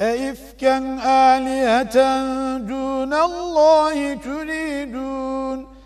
أئفكا آلهة دون الله تريدون